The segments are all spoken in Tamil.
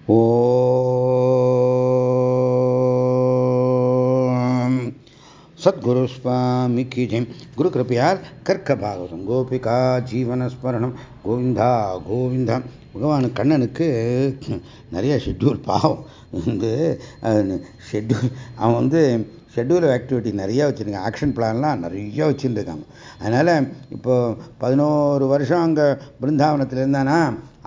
ஓம். சத்குரு சுவாமிக்கு ஜெயம் குரு கிருப்பையால் கர்க்க பாகவதம் கோபிகா ஜீவன ஸ்மரணம் கோவிந்தா கோவிந்தா. பகவான் கண்ணனுக்கு நிறைய ஷெட்யூல் பாவம். வந்து ஷெட்யூல் அவன் வந்து ஷெட்யூல் ஆக்டிவிட்டி நிறையா வச்சுருக்காங்க ஆக்ஷன் பிளான்லாம் நிறையா வச்சுருக்காங்க அதனால் இப்போ பதினோரு வருஷம் அங்கே பிருந்தாவனத்தில் இருந்தானா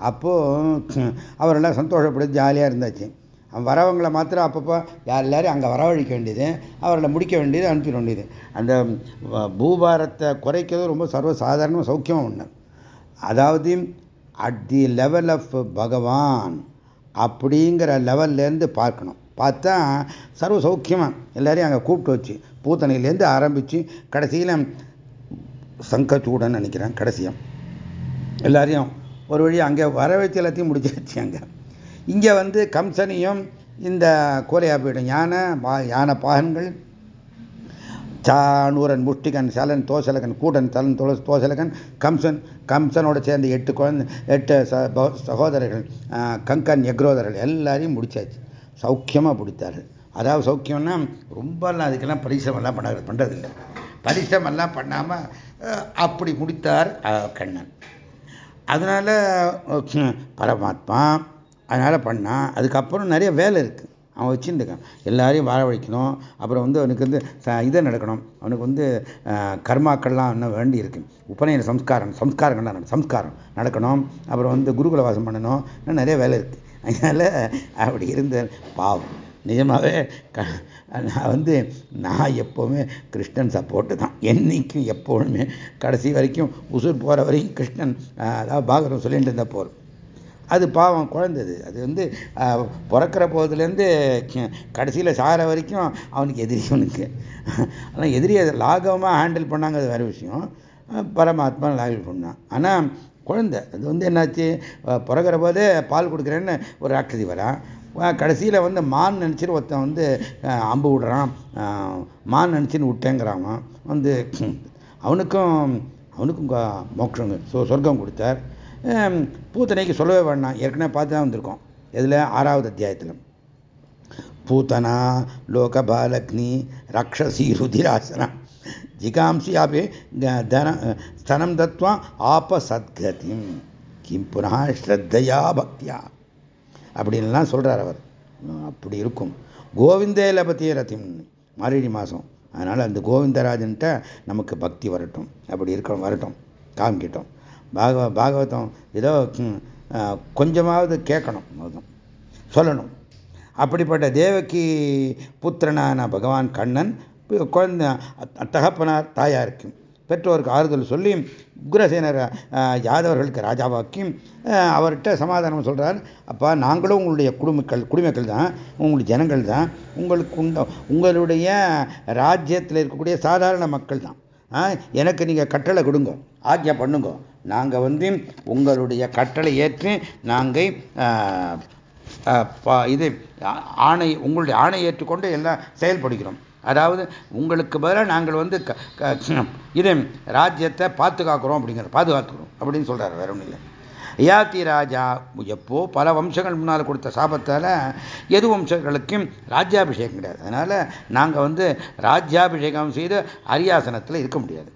அப்போது அவரெல்லாம் சந்தோஷப்பட்டு ஜாலியாக இருந்தாச்சு. வரவங்களை மாத்திரம் அப்பப்போ யார் எல்லாரும் அங்கே வரவழைக்க வேண்டியது அவர்களை முடிக்க வேண்டியது அனுப்பிட வேண்டியது. அந்த பூபாரத்தை குறைக்கிறது ரொம்ப சர்வசாதாரணமாக சௌக்கியமாக ஒன்று அதாவது அட் தி லெவல் ஆஃப் பகவான் அப்படிங்கிற லெவல்லேருந்து பார்க்கணும். பார்த்தா சர்வ சௌக்கியமாக எல்லாரையும் அங்கே கூப்பிட்டு வச்சு பூத்தனையிலேருந்து ஆரம்பித்து கடைசியில் சங்கச்சூடன்னு நினைக்கிறேன் கடைசியாக எல்லாரையும் ஒரு வழி அங்கே வர வச்சு எல்லாத்தையும் முடிச்சாச்சு அங்கே. இங்கே வந்து கம்சனையும் இந்த கோலையா போயிடும். யானை யானை பாகன்கள். சானூரன் முஷ்டிகன் சலன் தோசலகன் கூடன் தலன் தோல தோசலகன் கம்சன் கம்சனோட சேர்ந்த எட்டு குழந்தை எட்டு சகோதரர்கள் கங்கன் எக்ரோதர்கள் எல்லாரையும் முடிச்சாச்சு. சௌக்கியமாக பிடித்தாரு அதாவது சௌக்கியம்னா ரொம்பலாம் அதுக்கெல்லாம் பரிசிரமெல்லாம் பண்ண பண்ணுறதில்லை பரிசிரமெல்லாம் பண்ணாமல் அப்படி முடித்தார் கண்ணன். அதனால் பரமாத்மா அதனால் பண்ணான் அதுக்கப்புறம் நிறைய வேலை இருக்குது அவன் வச்சுருந்துக்கான் எல்லாரையும் வரவழைக்கணும். அப்புறம் வந்து அவனுக்கு வந்து இதை நடக்கணும். அவனுக்கு வந்து கர்மாக்கள்லாம் இன்னும் வேண்டி இருக்கு. உபநயன சம்ஸ்காரம் சம்ஸ்காரங்கள்லாம் சம்ஸ்காரம் நடக்கணும். அப்புறம் வந்து குருகுல வாசம் பண்ணணும். இன்னும் நிறைய வேலை இருக்குது அதனால் அப்படி இருந்த பாவம். நிஜமாகவே நான் வந்து நான் எப்போவுமே கிருஷ்ணன் சப்போர்ட்டு தான். என்னைக்கும் எப்பொழுதுமே கடைசி வரைக்கும் உசுர் போகிற வரைக்கும் கிருஷ்ணன் அதாவது பாகரம் சொல்லிட்டு இருந்த போகிறோம் அது பாவம் குழந்தது. அது வந்து பிறக்கிற போதுலேருந்து கடைசியில் சாகிற வரைக்கும் அவனுக்கு எதிரி அவனுக்கு ஆனால் எதிரி அதை லாகவமாக ஹேண்டில் பண்ணாங்க அது வேறு விஷயம். பரமாத்மா லாகில் பண்ணான் ஆனால் குழந்தை அது வந்து என்னாச்சு? பிறக்கிற போதே பால் கொடுக்குறேன்னு ஒரு ராட்சதி வரான் கடைசியில் வந்து மான் நினச்சின்னு ஒருத்தன் வந்து அம்பு விடுறான். மான் நினச்சின்னு விட்டேங்கிறான் வந்து அவனுக்கும் அவனுக்கும் மோட்சம் சொர்க்கம் கொடுத்தார். பூத்தனைக்கு சொல்லவே வேண்டாம். ஏற்கனவே பார்த்து தான் வந்திருக்கோம். இதில் ஆறாவது அத்தியாயத்தில். பூத்தனா லோகபாலக்னி ரக்ஷசி ருதிராசனா. ஜிகாம்சி ஆபே தன ஸ்தனம் தத்வா ஆப சத்கதி கிம் புனா ஸ்ரத்தையா பக்தியா. அப்படின்லாம் சொல்கிறார் அவர். அப்படி இருக்கும். கோவிந்தே லபத்திய ரத்தியம் மாரடி மாதம் அதனால் அந்த கோவிந்தராஜன்ட்ட நமக்கு பக்தி வரட்டும். அப்படி இருக்க வரட்டும். காமிக்கிட்டோம் பாகவ பாகவதம் ஏதோ கொஞ்சமாவது கேட்கணும் அதுவும் சொல்லணும். அப்படிப்பட்ட தேவகி புத்திரனான பகவான் கண்ணன் குழந்த தகப்பனார் தாயாருக்கும் பெற்றோருக்கு ஆறுதல் சொல்லி உக்ரசேனர் யாதவர்களுக்கு ராஜாவாக்கி அவர்கிட்ட சமாதானம் சொல்கிறார் அப்பா நாங்களும் உங்களுடைய குடும்பக்கள் குடிமக்கள் தான் உங்களுடைய ஜனங்கள் தான். உங்களுக்கு உண்ட உங்களுடைய ராஜ்யத்தில் இருக்கக்கூடிய சாதாரண மக்கள் தான். எனக்கு நீங்கள் கட்டளை கொடுங்க ஆக்யா பண்ணுங்க. நாங்கள் வந்து உங்களுடைய கட்டளை ஏற்று நாங்கள் இது ஆணை உங்களுடைய ஆணை ஏற்றுக்கொண்டு எல்லாம் செயல்படுகிறோம். அதாவது உங்களுக்கு பதிலாக நாங்கள் வந்து இது ராஜ்யத்தை பாதுகாக்கிறோம் அப்படிங்கிற பாதுகாத்துக்கிறோம் அப்படின்னு சொல்கிறார் வேற ஒன்றும் இல்லை. யாத்தி ராஜா எப்போ பல வம்சங்கள் முன்னால் கொடுத்த சாபத்தால் எது வம்சங்களுக்கும் ராஜ்யாபிஷேகம் கிடையாது. அதனால் நாங்கள் வந்து ராஜ்யாபிஷேகம் செய்து அரியாசனத்தில் இருக்க முடியாது.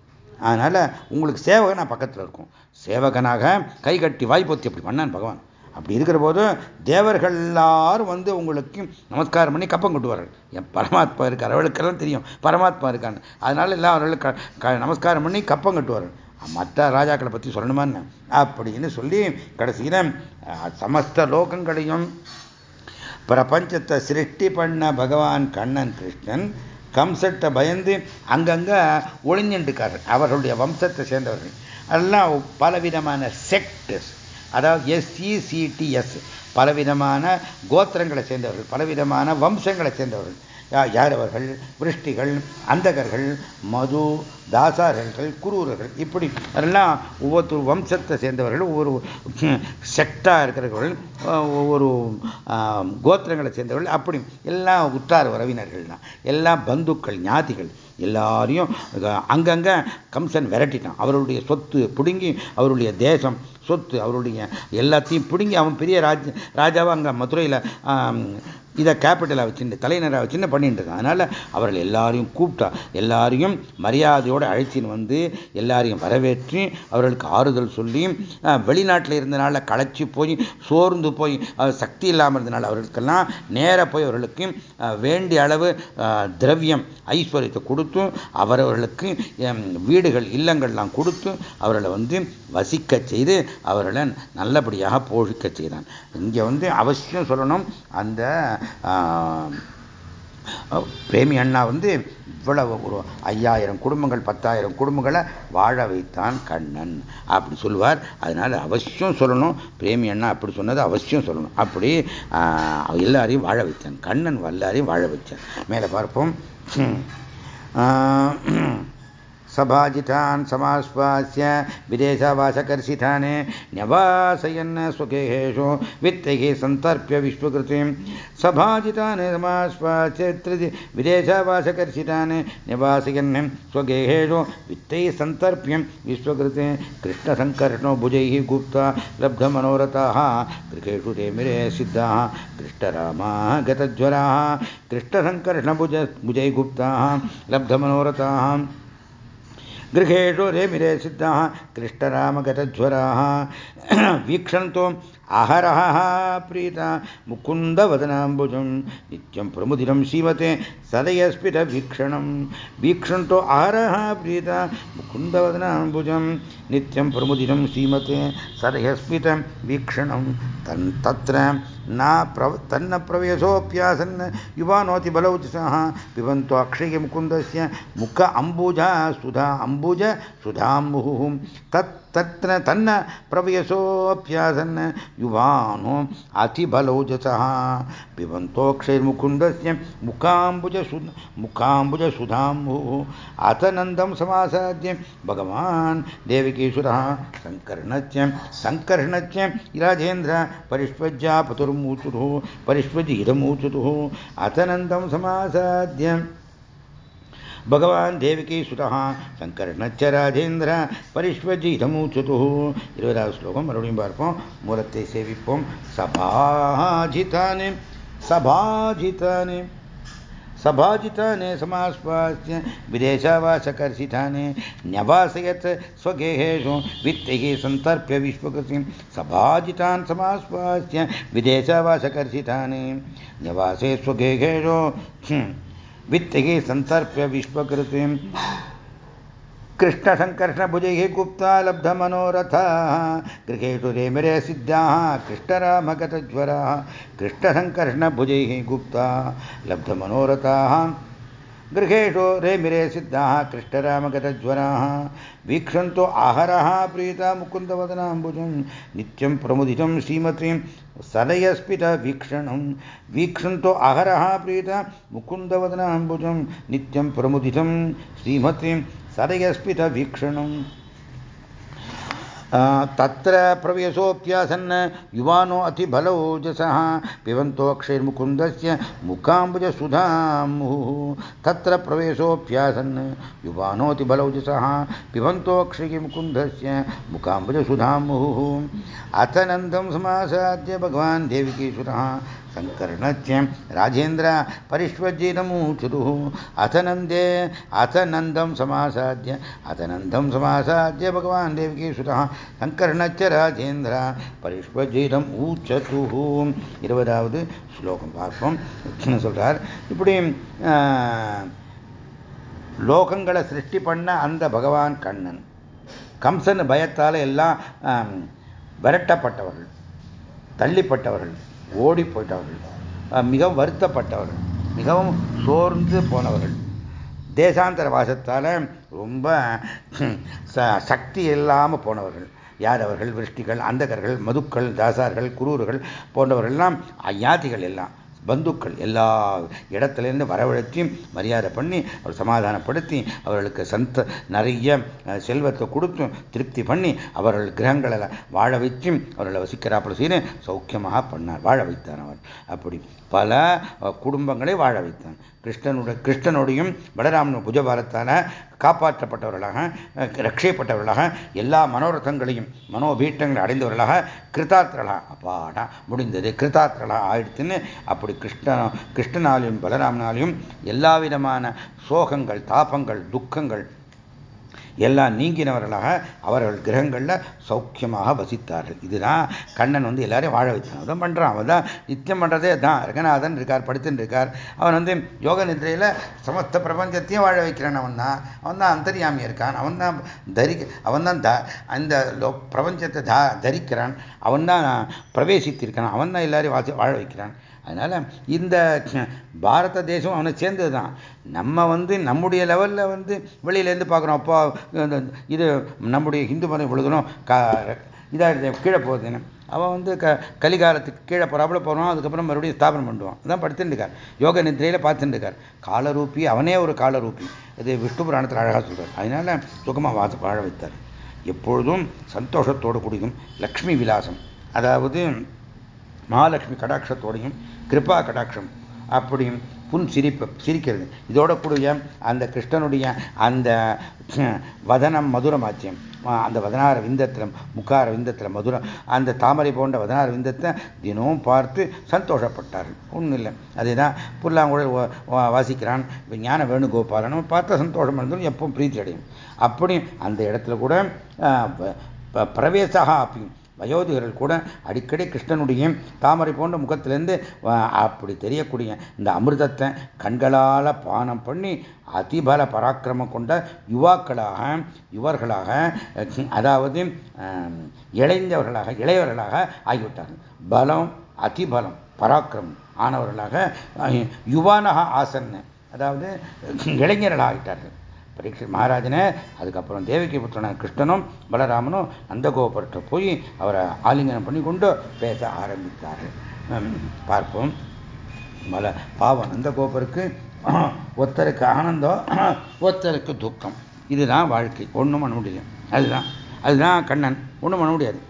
அதனால் உங்களுக்கு சேவகன் பக்கத்தில் இருக்கும். சேவகனாக கை கட்டி வாய்ப்பொத்தி அப்படி பண்ணான் பகவான். அப்படி இருக்கிற போது தேவர்கள் எல்லாரும் வந்து உங்களுக்கு நமஸ்காரம் பண்ணி கப்பம் கொட்டுவார்கள் என் பரமாத்மா இருக்கார் அவளுக்கெல்லாம் தெரியும். பரமாத்மா இருக்கான்னு. அதனால எல்லாம் அவர்களுக்கு நமஸ்காரம் பண்ணி கப்பம் கட்டுவார்கள் மற்ற ராஜாக்களை பற்றி சொல்லணுமான்னு அப்படின்னு சொல்லி கடைசியில் சமஸ்த லோகங்களையும் பிரபஞ்சத்தை சிருஷ்டி பண்ண பகவான் கண்ணன் கிருஷ்ணன் கம்சத்தை பயந்து அங்கங்கே ஒளிஞ்சுட்டுக்காரர் அவர்களுடைய வம்சத்தை சேர்ந்தவர்கள். அதெல்லாம் பலவிதமான செக்டர்ஸ் அதாவது எஸ்இசிடிஎஸ் பலவிதமான கோத்திரங்களை சேர்ந்தவர்கள் பலவிதமான வம்சங்களை சேர்ந்தவர்கள். யாரவர்கள் விருஷ்டிகள் அந்தகர்கள் மது தாசாரர்கள் குரூரர்கள் இப்படி அதெல்லாம் ஒவ்வொரு வம்சத்தை சேர்ந்தவர்கள் ஒவ்வொரு செக்டாக இருக்கிறவர்கள் ஒவ்வொரு கோத்திரங்களை சேர்ந்தவர்கள் அப்படி எல்லாம் உற்றார் உறவினர்கள் தான் எல்லாம் பந்துக்கள் ஞாதிகள். எல்லாரையும் அங்கங்கே கம்சன் விரட்டிட்டான். அவருடைய சொத்து பிடுங்கி அவருடைய தேசம் சொத்து அவருடைய எல்லாத்தையும் பிடுங்கி அவன் பெரிய ராஜ் ராஜாவை அங்கே மதுரையில் இதை கேபிட்டலாக வச்சுட்டு தலைநராக வச்சுன்னு பண்ணிட்டு இருக்கான். அதனால் அவர்கள் எல்லாரையும் கூப்பிட்டா எல்லாரையும் மரியாதையோடு அழைச்சின்னு வந்து எல்லாரையும் வரவேற்றி அவர்களுக்கு ஆறுதல் சொல்லி வெளிநாட்டில் இருந்தனால களைச்சி போய் சோர்ந்து போய் சக்தி இல்லாமல் இருந்தனால அவர்களுக்கெல்லாம் நேராக போய் அவர்களுக்கு வேண்டிய அளவு திரவியம் ஐஸ்வர்யத்தை கொடுத்து அவரவர்களுக்கு வீடுகள் இல்லங்கள்லாம் கொடுத்து அவர்களை வந்து வசிக்க செய்து அவர்களை நல்லபடியாக போஷிக்க செய்தான். இங்கே வந்து அவசியம் சொல்லணும் அந்த பிரேமி அண்ணா வந்து இவ்வளவு ஒரு ஐயாயிரம் குடும்பங்கள் பத்தாயிரம் குடும்பங்களை வாழ வைத்தான் கண்ணன் அப்படி சொல்லுவார். அதனால அவசியம் சொல்லணும் பிரேமி அண்ணா அப்படி சொன்னது அவசியம் சொல்லணும். அப்படி எல்லாரையும் வாழ வைத்தான். கண்ணன் எல்லாரையும் வாழ வைத்தான். மேலே பார்ப்போம். 啊嗯。सभाजितान् समास्वास्य विदेशवासकर्षितानि न्यवासयन् स्वगेहेषु वित्तैः सन्तर्प्य विश्वकृतिं। सभाजितान् समास्वास्य विदेशवासकर्षितान् न्यवासयन् स्वगेहेषु वित्तैः सन्तर्प्य विश्वकृते। कृष्णसङ्कर्षणो भुजैः गुप्ता लब्धमनोरथाः गृहेषु ते मिरे सिद्धाः कृष्णरामाः गतज्वराः। कृष्णसङ्कर्षणभुज भुजैः गुप्ताः लब्धमनोरथाः। गृहेषु रेमिरे सिद्धाः कृष्णरामगतज्वराः वीक्षन्तु अहरः प्रीता मुकुन्दवदनाम्बुजं नित्यं प्रमुदिनं सीमते सदयस्फितवीक्षणं वीक्षन्तो अहरः प्रीता मुकुन्दवदनाम्बुजं नित्यं प्रमुदिनं सीमते सदयस्फितवीक्षणं तन् तत्र ना प्रव, तन्न प्रवेशोऽप्यासन् युवानोति बलवति सः। पिबन्तु अक्षय मुकुन्दस्य मुख अम्बुज सुधा अम्बुज सुधाम्बुः तत्, तत्र तन्न प्रवेशोऽप्यासन् युवानो अतिबलौजसः पिबन्तोऽक्षयमुकुन्दस्य मुखाम्बुज सु, मुखाम्बुज सुधाम्बुः अतनन्दं समासाद्य भगवान् देवकीशुरः सङ्कर्णस्य सङ्कर्णच्च इराजेन्द्र राजेन्द्र परिष्वज्जापतुर्म पतुर्मूचुतुः परिष्वजीदमूचुतुः अथ नन्दं समासाद्य भगवान् देवकी सुतः சங்கர்ணச்ச ராஜேந்திர பரிஷ்வஜீதமூச்சுதுः இருபதாவது ஸ்லோகம் மறுபடியும் பார்ப்போம் மூலத்தை சேவிப்போம் சபாஜிதானே சபாஜிதானே सभाजिताने समास्वास्य, विदेशावासकर्षिताने, न्यवासयत् स्वगेहेषु वित्तैः सन्तर्प्य विश्वकृतिं सभाजितान् समास्वास्य, विदेशावासकर्षिताने, न्यवासे स्वगेहेषु वित्तैः सन्तर्प्य विश्वकृतिं कृष्णसङ्कर्षणभुजैः गुप्ता लब्धमनोरथाः। गृहेषु रेमिरे सिद्धाः, कृष्णरामगतज्वराः। कृष्णसङ्कर्षणभुजैः गुप्ता लब्धमनोरथाः। गृहेषु रेमिरे सिद्धाः, कृष्णरामगतज्वराः। वीक्षन्तो आहरः, प्रीता मुकुन्दवदनाम्बुजं नित्यं प्रमुदितं श्रीमतीं सदयस्फितवीक्षणं वीक्षन्तो अहरः प्रीता मुकुन्दवदनाम्बुजं नित्यं प्रमुदितं श्रीमतीं सदयस्फितवीक्षणम् तत्र प्रवेशोऽप्यासन् युवानो अतिबलौजसः पिबन्तोऽक्षैर्मुकुन्दस्य मुखाम्बुजसुधामुः तत्र प्रवेशोऽप्यासन् युवानोऽतिबलौजसः पिबन्तोऽक्षैर्मुकुन्दस्य मुखाम्बुजसुधामुः अथ नन्दं समासाद्य भगवान् देविकीसुतः சங்கர்ணச்சேம் ராஜேந்திர பரிஷ்வஜினமூச்சுரு அத்தநந்தே அத்தநந்தம் சமாசாத்திய அத்தநந்தம் சமாசாத்திய பகவான் தேவகீஸ்வர சங்கர்ணச்ச ராஜேந்திர பரிஷ்வஜினம் ஊச்சது இருபதாவது ஸ்லோகம் பார்ப்போம். சொல்றார்? இப்படி லோகங்களை சிருஷ்டி பண்ண அந்த பகவான் கண்ணன். கம்சன் பயத்தால் எல்லாம் விரட்டப்பட்டவர்கள் தள்ளிப்பட்டவர்கள். ஓடி போயிட்டவர்கள். மிகவும் வருத்தப்பட்டவர்கள். மிகவும் சோர்ந்து போனவர்கள். தேசாந்தர வாசத்தால் ரொம்ப சக்தி இல்லாமல் போனவர்கள். யார் அவர்கள் விருஷ்டிகள் அந்தகர்கள் மதுக்கள் தாசார்கள் குரூர்கள் போன்றவர்கள்லாம் அஜாதிகள் எல்லாம். பந்துக்கள் எல்லா இடத்துலேருந்து வரவழைச்சி மரியாதை பண்ணி அவர் சமாதானப்படுத்தி அவர்களுக்கு சந்த நிறைய செல்வத்தை கொடுத்து திருப்தி பண்ணி அவர்கள் கிரகங்களை வாழ வச்சு அவர்களை வசிக்கிறாப்புல செய்து சௌக்கியமாக பண்ணார். வாழ வைத்தார் அவர். அப்படி பல குடும்பங்களை வாழ வைத்தான் கிருஷ்ணனுடைய கிருஷ்ணனுடையும் பலராமனும் புஜபாரத்தான காப்பாற்றப்பட்டவர்களாக ரட்சியப்பட்டவர்களாக எல்லா மனோரதங்களையும் மனோபீட்டங்களை அடைந்தவர்களாக கிருத்தார்த்தர்களாக அப்பாடா முடிந்தது. கிருத்தார்த்தர்களாக ஆயிடுத்துன்னு அப்படி கிருஷ்ண கிருஷ்ணனாலையும் பலராமனாலையும் எல்லா விதமான சோகங்கள் தாபங்கள் துக்கங்கள் எல்லாம் நீங்கினவர்களாக அவர்கள் கிரகங்களில் சௌக்கியமாக வசித்தார்கள். இதுதான் கண்ணன் வந்து எல்லாரையும் வாழ வைத்தான். அதான் பண்ணுறான் அவன் தான் நித்தியம் பண்ணுறதே தான். ரங்கநாதன் இருக்கார் படித்துன்னு இருக்கார். அவன் வந்து யோக நிதிரையில் சமஸ்த பிரபஞ்சத்தையும் வாழ வைக்கிறான். அவன் தான். அவன் தான் அந்தரியாமி இருக்கான். அவன் தான் தரி அவன் தான் த அந்த பிரபஞ்சத்தை தா தரிக்கிறான். அவன் தான் பிரவேசித்திருக்கான் அவன் தான் எல்லாரையும் வாழ வைக்கிறான். அதனால் இந்த பாரத தேசம் அவனை சேர்ந்தது தான் நம்ம வந்து நம்முடைய லெவலில் வந்து வெளியிலேருந்து பார்க்குறோம். அப்போ இது நம்முடைய ஹிந்து மதம் இவ்வளோதனும் க இதாக கீழே போகுதுன்னு. அவன் வந்து க கலிகாலத்துக்கு கீழே போகிறாப்புல போகிறான் அதுக்கப்புறம் மறுபடியும் ஸ்தாபனம் பண்ணுவான். அதான் படுத்துட்டுருக்கார். யோக நிதிரையில் பார்த்துட்டுருக்கார். காலரூபி அவனே ஒரு காலரூபி. இது விஷ்ணு புராணத்தில் அழகாக சொல்கிறார் அதனால் சுகமாக வாச வாழ வைத்தார். எப்பொழுதும் சந்தோஷத்தோடு கூடியும் லக்ஷ்மி விலாசம். அதாவது மகாலட்சுமி கடாட்சத்தோடையும் கிருபா கடாட்சம். அப்படியும் புன் சிரிப்பு சிரிக்கிறது. இதோட கூடிய அந்த கிருஷ்ணனுடைய அந்த வதனம் மதுரமாச்சியம் அந்த வதனார விந்தத்தில் முக்கார விந்தத்தில் மதுரம் அந்த தாமரை போன்ற வதனார விந்தத்தை தினமும் பார்த்து சந்தோஷப்பட்டார் ஒன்றும் இல்லை. அதே தான் புல்லாங்குழல் வாசிக்கிறான் ஞான வேணுகோபாலனும் பார்த்த சந்தோஷம் இருந்தாலும் எப்பவும் பிரீத்தி அடையும் அப்படி அந்த இடத்துல கூட பிரவேசகா அப்படி வயோதிகர்கள் கூட அடிக்கடி கிருஷ்ணனுடைய தாமரை போன்ற முகத்திலேருந்து அப்படி தெரியக்கூடிய இந்த அமிர்தத்தை கண்களால் பானம் பண்ணி அதிபல பராக்கிரமம் கொண்ட யுவாக்களாக யுவர்களாக அதாவது இளைஞர்களாக இளையவர்களாக ஆகிவிட்டார்கள். பலம் அதிபலம் பராக்கிரமம் ஆனவர்களாக யுவானக ஆசன்னு அதாவது இளைஞர்களாகிட்டார்கள் பரீட்சை மகாராஜனே அதுக்கப்புறம் தேவகி புத்திரன கிருஷ்ணனும் பலராமனும் நந்தகோபுரத்தை போய் அவரை ஆலிங்கனம் பண்ணி கொண்டு பேச ஆரம்பித்தார்கள். பார்ப்போம். பல பாவம் நந்தகோபருக்கு ஒருத்தருக்கு ஆனந்தம் ஒருத்தருக்கு துக்கம். இதுதான் வாழ்க்கை. ஒன்றும் பண்ண முடியல. அதுதான். அதுதான் கண்ணன். ஒன்றும் பண்ண முடியாது.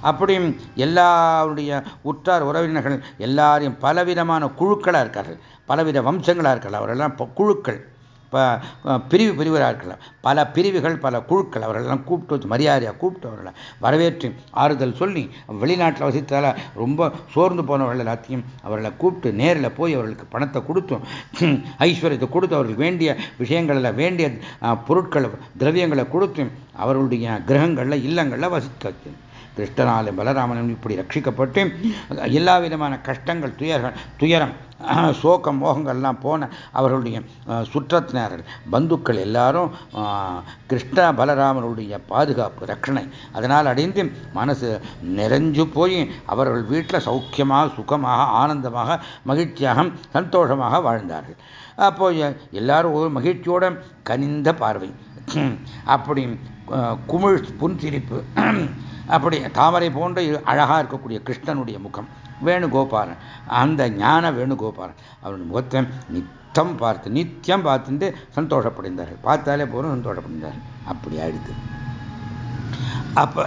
அப்படியும் எல்லாருடைய உற்றார் உறவினர்கள் எல்லாரையும் பலவிதமான குழுக்களாக இருக்கார்கள். பலவித வம்சங்களாக இருக்கார்கள். அவரெல்லாம் குழுக்கள். பிரிவு பிரிவராக இருக்கலாம் பல பிரிவுகள் பல குழுக்கள் அவர்களெல்லாம் கூப்பிட்டு வச்சு மரியாதையாக கூப்பிட்டு அவர்களை வரவேற்று ஆறுதல் சொல்லி வெளிநாட்டில் வசித்தால ரொம்ப சோர்ந்து போனவர்கள் எல்லாத்தையும் அவர்களை கூப்பிட்டு நேரில் போய் அவர்களுக்கு பணத்தை கொடுத்தும். ஐஸ்வர்யத்தை கொடுத்து அவர்களுக்கு வேண்டிய விஷயங்களில் வேண்டிய பொருட்களை திரவியங்களை கொடுத்து அவர்களுடைய கிரகங்களில் இல்லங்களில் வசித்தாச்சு கிருஷ்ணனாலும் பலராமனும் இப்படி ரட்சிக்கப்பட்டு எல்லா விதமான கஷ்டங்கள் துயர்கள் துயரம் சோகம் மோகங்கள்லாம் போன அவர்களுடைய சுற்றத்தினர்கள் பந்துக்கள் எல்லாரும் கிருஷ்ண பலராமனுடைய பாதுகாப்பு ரட்சணை அதனால் அடைந்து மனசு நிறைஞ்சு போய் அவர்கள் வீட்டில் சௌக்கியமாக சுகமாக ஆனந்தமாக மகிழ்ச்சியாக சந்தோஷமாக வாழ்ந்தார்கள். அப்போ எல்லாரும் ஒரு மகிழ்ச்சியோட கனிந்த பார்வை. அப்படி குமிழ் புன்சிரிப்பு. அப்படி தாமரை போன்ற அழகாக இருக்கக்கூடிய கிருஷ்ணனுடைய முகம். வேணுகோபாலன். அந்த ஞான வேணுகோபாலன். அவருடைய முகத்தை நித்தம் பார்த்து நித்தியம் பார்த்துட்டு சந்தோஷப்படைந்தார்கள் பார்த்தாலே போதும் சந்தோஷப்படைந்தார்கள் அப்படி ஆயிடுது. அப்போ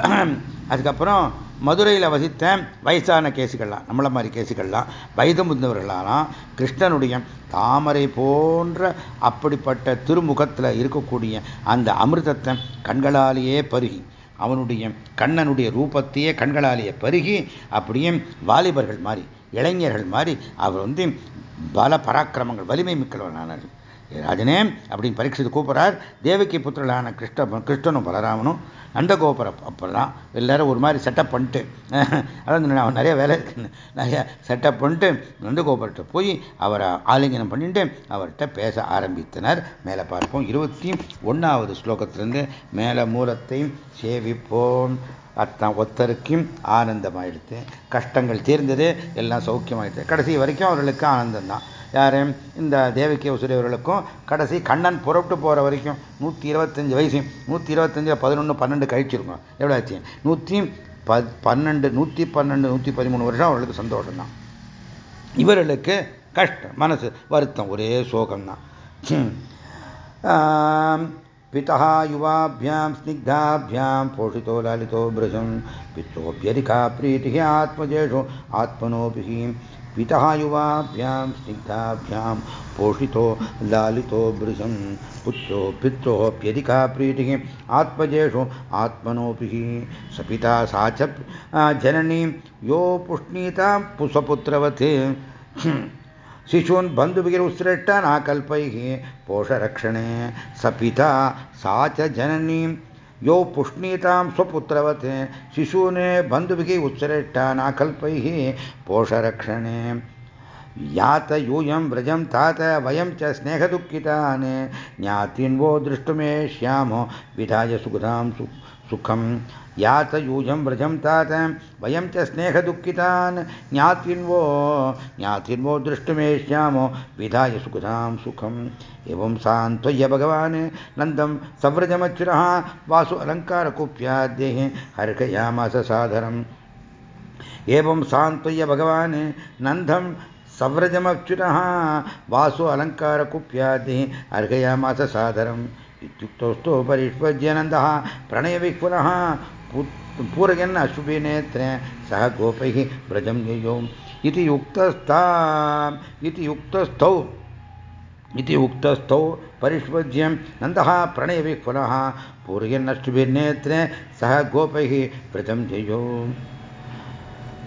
அதுக்கப்புறம் மதுரையில் வசித்த வயசான கேசுகள்லாம் நம்மள மாதிரி கேசுகள்லாம் வயது முந்தவர்களாலாம் கிருஷ்ணனுடைய தாமரை போன்ற அப்படிப்பட்ட திருமுகத்தில் இருக்கக்கூடிய அந்த அமிர்தத்தை கண்களாலேயே பருகி அவனுடைய கண்ணனுடைய ரூபத்தையே கண்களாலேயே பருகி அப்படியே வாலிபர்கள் மாதிரி இளைஞர்கள் மாதிரி அவர் வந்து பல பராக்கிரமங்கள் வலிமை மிக்கவர்களானார்கள் ராஜனே அப்படின்னு பரீட்சித்து கூப்பிட்றார். தேவகி புத்திரலான கிருஷ்ண கிருஷ்ணனும் பலராமனும் நந்தகோபுர அப்போல்லாம் எல்லாரும் ஒரு மாதிரி செட்டப் பண்ணிட்டு அதான் அவன் நிறைய வேலை இருக்கு நிறைய செட்டப் பண்ணிட்டு நந்தகோபுரத்தை போய் அவரை ஆலிங்கனம் பண்ணிட்டு அவர்கிட்ட பேச ஆரம்பித்தனர். மேலே பார்ப்போம். இருபத்தி ஒன்றாவது ஸ்லோகத்திலிருந்து மேலே மூலத்தையும் சேவிப்போம். அத்தான் ஒத்தருக்கும் ஆனந்தமாயிடுத்து. கஷ்டங்கள் தீர்ந்தது எல்லாம் சௌக்கியமாயிடுது கடைசி வரைக்கும் அவர்களுக்கு ஆனந்தம் தான் யார் இந்த தேவகி உசுரியவர்களுக்கும் கடைசி கண்ணன் புறப்பட்டு போகிற வரைக்கும் நூற்றி இருபத்தஞ்சு வயசு நூற்றி இருபத்தஞ்சில் பதினொன்று பன்னெண்டு கழிச்சிருக்கோம் எவ்வளோ ஆச்சு நூற்றி ப பன்னெண்டு நூற்றி பன்னெண்டு நூற்றி பதிமூணு வருஷம் அவர்களுக்கு சந்தோஷம் தான் இவர்களுக்கு கஷ்டம் மனசு வருத்தம் ஒரே சோகம்தான் पितः युवाभ्यां स्निग्धाभ्यां पोषितो लालितो भृजं पित्रोऽप्यधिका प्रीतिः आत्मजेषो आत्मनोऽपि पितः युवाभ्यां स्निग्धाभ्यां, पोषितो, लालितो बृजं पुत्रो पित्रोऽप्यधिका प्रीतिः, आत्मजेषु आत्मनोऽपि सपिता सा च जननी, यो पुष्णीतां पुष्पपुत्रवत् शिशून् बन्धुभिरुत्सृष्टानाकल्पैः पोषरक्षणे, सपिता सा च जननी। यो पुष्णीतां स्वपुत्रवत् शिशूने बन्धुभिः उत्सृष्टानाकल्पैः पोषरक्षणे। यात यूय व्रजं तात वयं च स्नेहदुःखितान्। ज्ञातीन्वो द्रष्टुमेष्यामो विधाय सुखदां सुखं यात यूयं व्रजं तात वयं च स्नेहदुःखितान् ज्ञातिन्वो ज्ञातिन्वो द्रष्टुमेष्यामो विधाय सुखदां सुखम् एवं सान्त्वय्य भगवान् नन्दं सव्रजमच्युरः वासु अलङ्कारकुप्याद्यैः हर्कयामास साधरम् एवं सान्त्वय्य भगवान् नन्दं सव्रजमच्युतः वासु अलङ्कारकुप्यादिः अर्घयामास सादरम् इत्युक्तोस्तु परिष्वज्यनन्दः प्रणयविपुनः पूरयन् अश्विनेत्रे सह गोपैः व्रजं ययो इति युक्तस्ताम् इति युक्तस्थौ इति उक्तस्थौ परिष्वज्यं नन्दः प्रणयविपुनः पूरयन्नष्टुभिर्नेत्रे सह கோபைः व्रतं जयो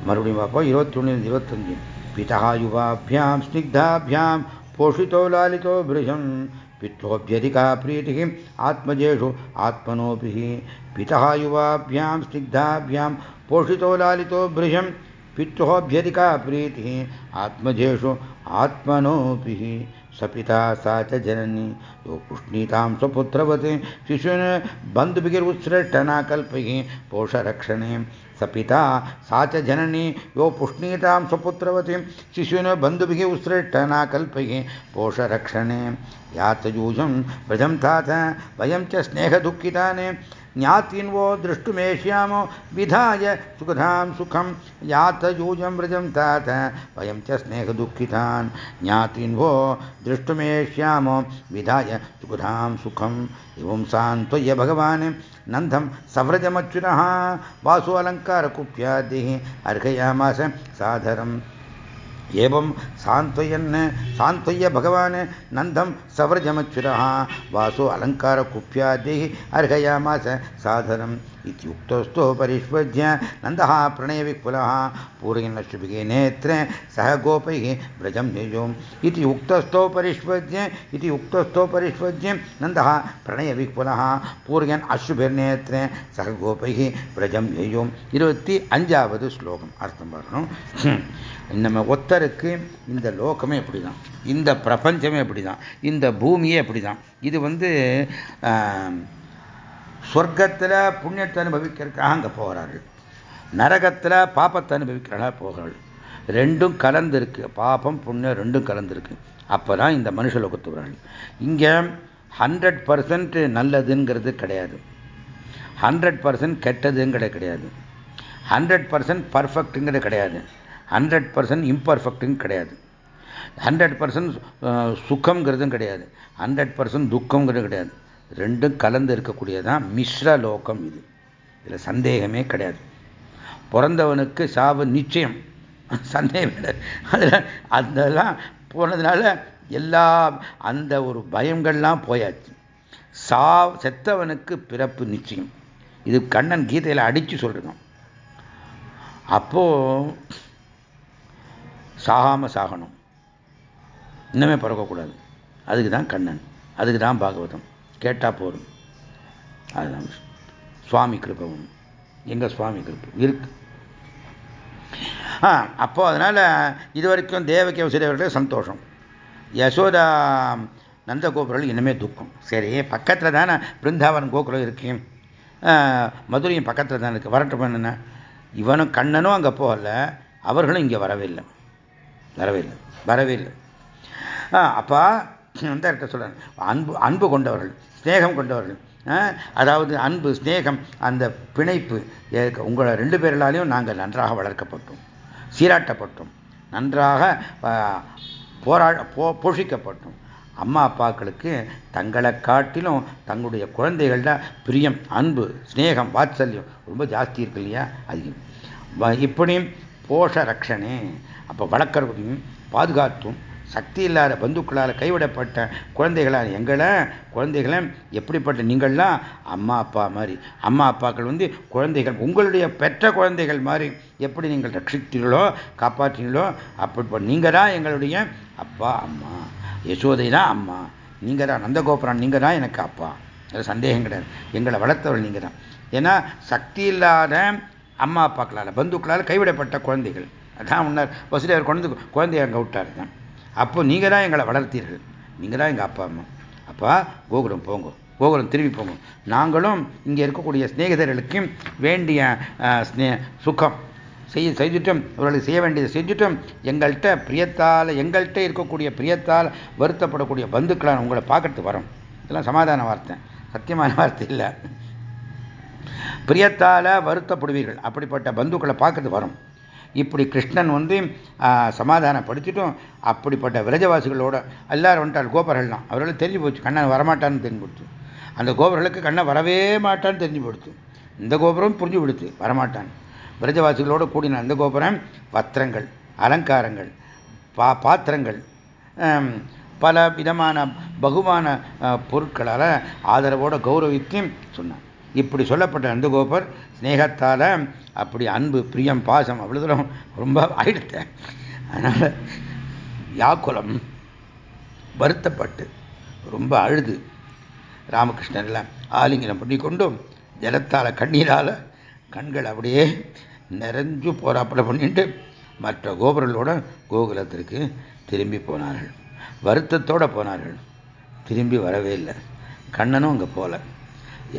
மறுபடியும் பார்ப்போம் இருபத்தி ஒன்று இருபத்தஞ்சு पिता युवाभ्यां स्निग्धाभ्यां पोषितो लालितो भृशं पित्रोऽभ्यधिका प्रीतिः आत्मजेषु आत्मनोऽपि पितः युवाभ्यां स्निग्धाभ्यां पोषितो लालितो भृशं पित्रोऽभ्यधिका प्रीतिः आत्मजेषु आत्मनोऽपि सपिता सा च जननी, यो पुष्णीतां स्वपुत्रवत्। शिशून् बन्धुभिरुत्सृष्टनाकल्पैः पोषरक्षणे। सपिता सा च जननी, यो पुष्णीतां स्वपुत्रवतीं। शिशून् बन्धुभिः उत्सृष्टनाकल्पैः पोषरक्षणे। यातयूजं व्रजं तात, वयं च स्नेहदुःखितान्। ज्ञातीन्वो द्रष्टुमेष्यामो विधाय सुखधां सुखं यातयूजं व्रजं तात, वयं च स्नेहदुःखितान्। ज्ञातीन्वो द्रष्टुमेष्यामो विधाय सुखधां सुखम्। एवं सान्त्वय्य भगवान् नन्दं सव्रजमच्युतः वासु अलङ्कारकुप्यादिः अर्घयामास साधरम् ஏவம் சாந்த்வயன் சாந்த்வய பகவான் நந்தம் சவரஜமச்சுரா வாசோ அலங்கார குப்பியாதி அர்ஹயாமாச சாதனம். इत्युक्तस्तु परिष्वज्य नन्दः प्रणयविपुलः पूरयन्नश्रुभिगे नेत्रे सह गोपैः व्रजं निजोम् इति उक्तस्थो परिष्वज्य इति उक्तस्थो परिष्वज्य नन्दः प्रणयविपुलः पूरयन् அஸ்ருபிர்நேத்திரே சக கோபைகி பிரஜம் எய்யோம் இருபத்தி அஞ்சாவது ஸ்லோகம் அர்த்தம் வரணும் நம்ம ஒத்தருக்கு இந்த லோகமே இப்படி தான் இந்த பிரபஞ்சமே இப்படி தான் இந்த பூமியே இப்படி தான் இது வந்து சொர்க்கத்தில் புண்ணியத்தை அனுபவிக்கிறதுக்காக அங்கே போகிறார்கள் நரகத்தில் பாப்பத்தை அனுபவிக்கிறதா போகிறார்கள் ரெண்டும் கலந்துருக்கு. பாபம் புண்ணியம் ரெண்டும் கலந்துருக்கு. அப்போ தான் இந்த மனுஷ லோகத்து இங்கே ஹண்ட்ரட் பர்சன்ட் நல்லதுங்கிறது கிடையாது. ஹண்ட்ரட் பர்சன்ட் கெட்டதுங்கிறது கிடையாது. ஹண்ட்ரட் பர்சன்ட் பர்ஃபெக்ட்டுங்கிறது கிடையாது. ஹண்ட்ரட் பர்சன்ட் இம்பர்ஃபெக்ட்டுங்க கிடையாது. ஹண்ட்ரட் பர்சன்ட் சுகங்கிறதும் கிடையாது. ஹண்ட்ரட் பர்சன்ட் துக்கங்கிறது கிடையாது. ரெண்டும் கலந்து இருக்கக்கூடியதான் மிஸ்ர லோகம் இது. இதில் சந்தேகமே கிடையாது. பிறந்தவனுக்கு சாவு நிச்சயம். சந்தேகம் கிடையாது அதில் அதெல்லாம் போனதுனால எல்லா அந்த ஒரு பயங்கள்லாம் போயாச்சு. சா செத்தவனுக்கு பிறப்பு நிச்சயம். இது கண்ணன் கீதையில் அடித்து சொல்கிறான் அப்போ சாகாம சாகணும். இன்னமே பிறக்கக்கூடாது. அதுக்கு தான் கண்ணன். அதுக்கு தான் பாகவதம். கேட்டால் போதும். அதுதான் சுவாமி கிருப்பை ஒன்று சுவாமி கிருப்பை இருக்கு. ஆ அப்போ அதனால் இது வரைக்கும் தேவகி அவசரவர்களே சந்தோஷம். யசோதா நந்த கோபுரம் இனிமே துக்கம். சரி பக்கத்தில் தானே பிருந்தாவன் கோகுலம் இருக்கு. மதுரையும் பக்கத்தில் தானே இருக்குது வரட்டும் என்ன இவனும் கண்ணனும் அங்கே போகல. அவர்களும் இங்கே வரவே இல்லை வரவே இல்லை வரவே இல்லை அப்பா அந்த இடத்த சொல்கிறேன் அன்பு அன்பு கொண்டவர்கள். ஸ்நேகம் கொண்டவர்கள். அதாவது அன்பு ஸ்நேகம் அந்த பிணைப்பு உங்களை ரெண்டு பேர்களாலையும் நாங்கள் நன்றாக வளர்க்கப்பட்டோம் சீராட்டப்பட்டோம் நன்றாக போரா போ போஷிக்கப்பட்டோம். அம்மா அப்பாக்களுக்கு தங்களை காட்டிலும் தங்களுடைய குழந்தைகள்ல பிரியம் அன்பு ஸ்நேகம் வாத்சல்யம் ரொம்ப ஜாஸ்தி இருக்கு இல்லையா? அதிகம். இப்படியும் போஷ ரக்ஷனே அப்போ வளர்க்கறதையும் பாதுகாத்தும் சக்தி இல்லாத பந்துக்களால் கைவிடப்பட்ட குழந்தைகளால் எங்களை குழந்தைகளை எப்படிப்பட்ட நீங்கள்லாம் அம்மா அப்பா மாதிரி. அம்மா அப்பாக்கள் வந்து குழந்தைகள் உங்களுடைய பெற்ற குழந்தைகள் மாதிரி எப்படி நீங்கள் ரட்சித்தீர்களோ காப்பாற்றீங்களோ அப்படிப்பட்ட நீங்கள் தான் எங்களுடைய அப்பா அம்மா. யசோதை தான் அம்மா. நீங்கள் தான் நந்தகோபுரம் நீங்கள் தான் எனக்கு அப்பா. அது சந்தேகம் கிடையாது. எங்களை வளர்த்தவர்கள் நீங்கள் தான் ஏன்னா சக்தி இல்லாத அம்மா அப்பாக்களால் பந்துக்களால் கைவிடப்பட்ட குழந்தைகள். அதான் முன்னார் வசூலியார் குழந்தை குழந்தைய அங்கே விட்டார். தான் அப்போ நீங்கள் தான் எங்களை வளர்த்தீர்கள். நீங்கள் தான் எங்கள் அப்பா அம்மா. அப்பா கோகுலம் போங்க. கோகுலம் திரும்பி போங்க. நாங்களும் இங்கே இருக்கக்கூடிய சிநேகிதர்களுக்கு வேண்டிய சுகம். செய்ய செஞ்சுட்டும் அவர்களுக்கு செய்ய வேண்டியதை செஞ்சுட்டும் எங்கள்கிட்ட பிரியத்தால் எங்கள்கிட்ட இருக்கக்கூடிய பிரியத்தால் வருத்தப்படக்கூடிய பந்துக்களை உங்களை பார்க்கறதுக்கு வரோம். இதெல்லாம் சமாதான வார்த்தை. சத்தியமான வார்த்தை இல்லை. பிரியத்தால் வருத்தப்படுவீர்கள். அப்படிப்பட்ட பந்துக்களை பார்க்கறது வரும். இப்படி கிருஷ்ணன் வந்து சமாதானப்படுத்திட்டும் அப்படிப்பட்ட விரஜவாசிகளோட எல்லாரும் வந்துட்டார் கோபர்கள்லாம் அவர்களுக்கு தெரிஞ்சு போச்சு கண்ணன் வரமாட்டான்னு தெரிஞ்சு கொடுத்து அந்த கோபர்களுக்கு கண்ணன் வரவே மாட்டான்னு தெரிஞ்சு கொடுத்து இந்த கோபுரம் புரிஞ்சு கொடுத்து வரமாட்டான் விரஜவாசிகளோடு கூடின அந்த கோபுரம் பத்திரங்கள் அலங்காரங்கள் பா பாத்திரங்கள் பல விதமான பகுமான பொருட்களால் ஆதரவோடு கௌரவித்து சொன்னான். இப்படி சொல்லப்பட்ட நந்தகோபர் ஸ்னேகத்தால் அப்படி அன்பு பிரியம் பாசம் அவ்வளோ தூரம் ரொம்ப ஆயிடுத்தேன் அதனால் யாக்குலம் வருத்தப்பட்டு ரொம்ப அழுது. ராமகிருஷ்ணரில் ஆலிங்கனம் பண்ணி கொண்டும் ஜலத்தால் கண்ணீரால் கண்கள் அப்படியே நிறைஞ்சு போராப்பட பண்ணிட்டு மற்ற கோபுரங்களோட கோகுலத்திற்கு திரும்பி போனார்கள். வருத்தத்தோடு போனார்கள். திரும்பி வரவே இல்லை. கண்ணனும் அங்கே போகல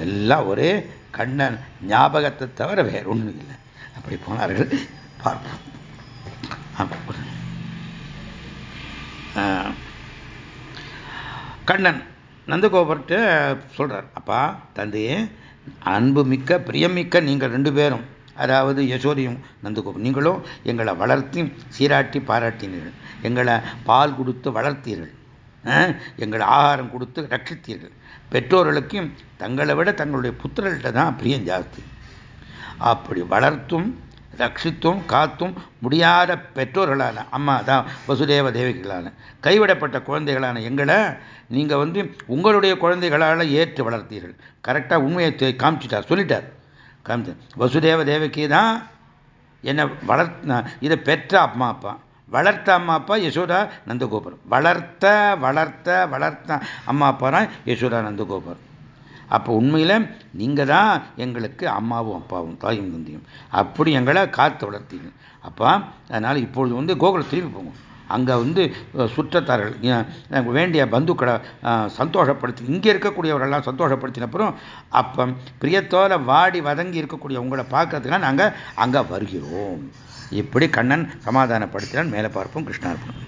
எல்லாம் ஒரே கண்ணன். ஞாபகத்தை தவிர வேற ஒன்றும் இல்லை. அப்படி போனார்கள். பார்ப்போம். கண்ணன் நந்தகோபர்கிட்ட சொல்கிறார் அப்பா தந்தையே அன்பு மிக்க பிரியமிக்க நீங்கள் ரெண்டு பேரும் அதாவது யசோதையும் நந்தகோபர் நீங்களும் எங்களை வளர்த்தி சீராட்டி பாராட்டினீர்கள். எங்களை பால் கொடுத்து வளர்த்தீர்கள். எங்களை ஆகாரம் கொடுத்து ரட்சித்தீர்கள். பெற்றோர்களுக்கும் தங்களை விட தங்களுடைய புத்திரர்கள்ட்ட தான் பிரியம் ஜாஸ்தி. அப்படி வளர்த்தும் ரட்சித்தும் காத்தும் முடியாத பெற்றோர்களான அம்மா தான் வசுதேவ தேவிகளான. கைவிடப்பட்ட குழந்தைகளான எங்களை நீங்கள் வந்து உங்களுடைய குழந்தைகளால் ஏற்று வளர்த்தீர்கள். கரெக்டாக உண்மையை காமிச்சிட்டார் சொல்லிட்டார். காமிச்சார். வசுதேவ தேவிக்கு தான் என்னை வளர்த்த இதை பெற்ற அம்மா அப்பா. வளர்த்த அம்மா அப்பா யசோதா நந்தகோபுரம். வளர்த்த வளர்த்த வளர்த்த அம்மா அப்பா தான் யசோதா நந்தகோபுரம். அப்போ உண்மையில் நீங்கள் தான் எங்களுக்கு அம்மாவும் அப்பாவும் தாயும் தந்தையும். அப்படி எங்களை காத்து வளர்த்தீங்க. அப்பா அதனால் இப்பொழுது வந்து கோகுல திரும்பி போகும் அங்கே வந்து சுற்றத்தார்கள் வேண்டிய பந்துக்களை சந்தோஷப்படுத்தி இங்கே இருக்கக்கூடியவர்கள்லாம் சந்தோஷப்படுத்தினப்புறம் அப்போ பிரியத்தோட வாடி வதங்கி இருக்கக்கூடிய உங்களை பார்க்கறதுக்காக நாங்கள் அங்கே வருகிறோம். இப்படி கண்ணன் சமாதானப்படுத்தினான் மேலே பார்ப்போம் கிருஷ்ணார்ப்பணம்